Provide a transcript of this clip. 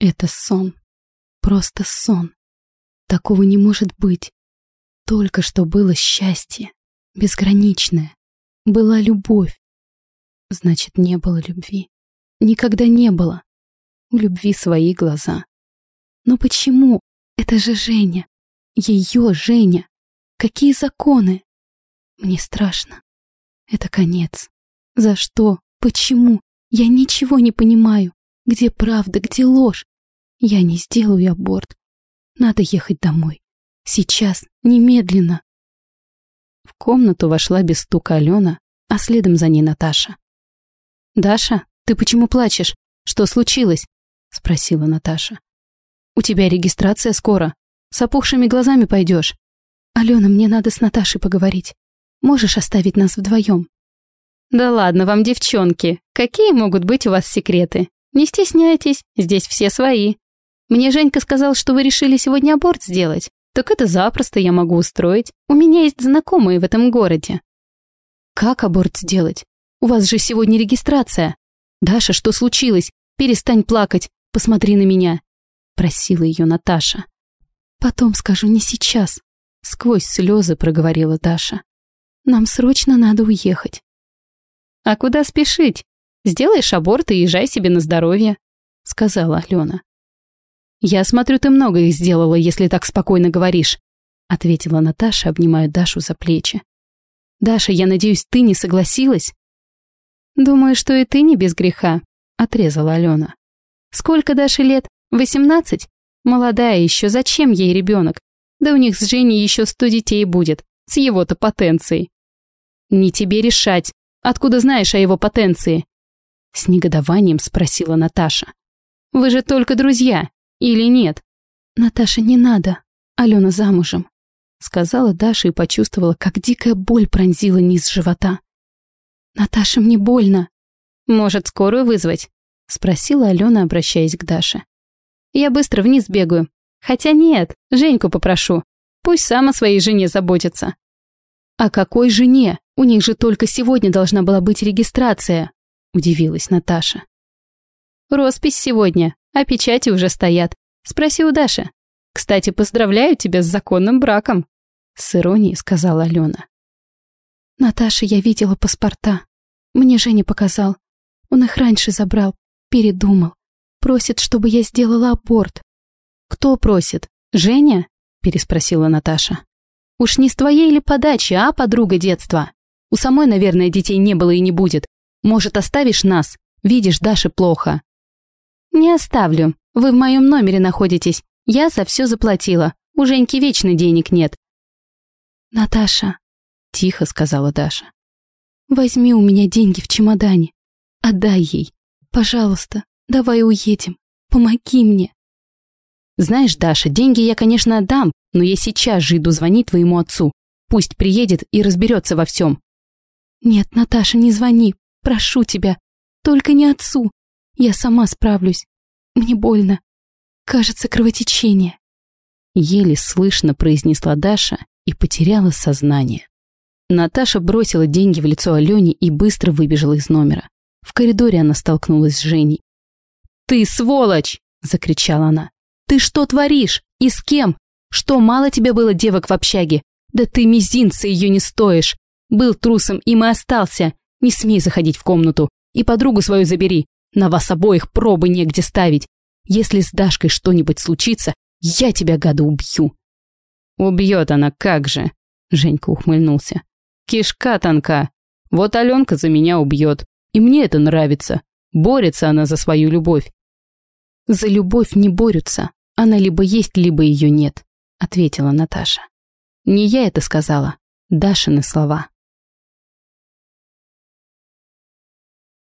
Это сон. Просто сон. Такого не может быть. Только что было счастье. Безграничное. Была любовь. Значит, не было любви. Никогда не было. У любви свои глаза. Но почему? Это же Женя. Ее Женя. Какие законы? Мне страшно. Это конец. За что? Почему? Я ничего не понимаю. Где правда, где ложь? Я не сделаю аборт. Надо ехать домой. Сейчас, немедленно. В комнату вошла без стука Алена, а следом за ней Наташа. «Даша, ты почему плачешь? Что случилось?» — спросила Наташа. «У тебя регистрация скоро. С опухшими глазами пойдешь. Алена, мне надо с Наташей поговорить. Можешь оставить нас вдвоем?» «Да ладно вам, девчонки. Какие могут быть у вас секреты? Не стесняйтесь, здесь все свои. Мне Женька сказал, что вы решили сегодня аборт сделать. Так это запросто я могу устроить. У меня есть знакомые в этом городе». «Как аборт сделать? У вас же сегодня регистрация. Даша, что случилось? Перестань плакать, посмотри на меня», — просила ее Наташа. «Потом скажу, не сейчас», — сквозь слезы проговорила Даша. «Нам срочно надо уехать». «А куда спешить? Сделаешь аборт и езжай себе на здоровье», — сказала Алена. «Я смотрю, ты много их сделала, если так спокойно говоришь», — ответила Наташа, обнимая Дашу за плечи. «Даша, я надеюсь, ты не согласилась?» «Думаю, что и ты не без греха», — отрезала Алена. «Сколько Даше лет? Восемнадцать? Молодая еще, зачем ей ребенок? Да у них с Женей еще сто детей будет, с его-то потенцией». «Не тебе решать. Откуда знаешь о его потенции?» С негодованием спросила Наташа. «Вы же только друзья, или нет?» «Наташа, не надо. Алена замужем», сказала Даша и почувствовала, как дикая боль пронзила низ живота. «Наташа, мне больно». «Может, скорую вызвать?» спросила Алена, обращаясь к Даше. «Я быстро вниз бегаю. Хотя нет, Женьку попрошу. Пусть сам о своей жене заботится». «О какой жене? У них же только сегодня должна была быть регистрация», удивилась Наташа. «Роспись сегодня, а печати уже стоят. Спроси у Даши. Кстати, поздравляю тебя с законным браком», с иронией сказала Алена. «Наташа, я видела паспорта. Мне Женя показал. Он их раньше забрал, передумал. Просит, чтобы я сделала аборт». «Кто просит? Женя?» переспросила Наташа. «Уж не с твоей ли подачи, а, подруга детства? У самой, наверное, детей не было и не будет. Может, оставишь нас? Видишь, Даше плохо». «Не оставлю. Вы в моем номере находитесь. Я за все заплатила. У Женьки вечно денег нет». «Наташа», — тихо сказала Даша, — «возьми у меня деньги в чемодане. Отдай ей. Пожалуйста, давай уедем. Помоги мне». «Знаешь, Даша, деньги я, конечно, отдам, но я сейчас же иду звонить твоему отцу. Пусть приедет и разберется во всем». «Нет, Наташа, не звони. Прошу тебя. Только не отцу. Я сама справлюсь. Мне больно. Кажется, кровотечение. Еле слышно произнесла Даша и потеряла сознание. Наташа бросила деньги в лицо Алене и быстро выбежала из номера. В коридоре она столкнулась с Женей. «Ты сволочь!» – закричала она. «Ты что творишь? И с кем? Что, мало тебе было девок в общаге? Да ты мизинца ее не стоишь! Был трусом им и остался! Не смей заходить в комнату! И подругу свою забери! На вас обоих пробы негде ставить. Если с Дашкой что-нибудь случится, я тебя, гада, убью». «Убьет она, как же!» Женька ухмыльнулся. «Кишка тонка. Вот Аленка за меня убьет. И мне это нравится. Борется она за свою любовь». «За любовь не борются. Она либо есть, либо ее нет», ответила Наташа. «Не я это сказала. Дашины слова».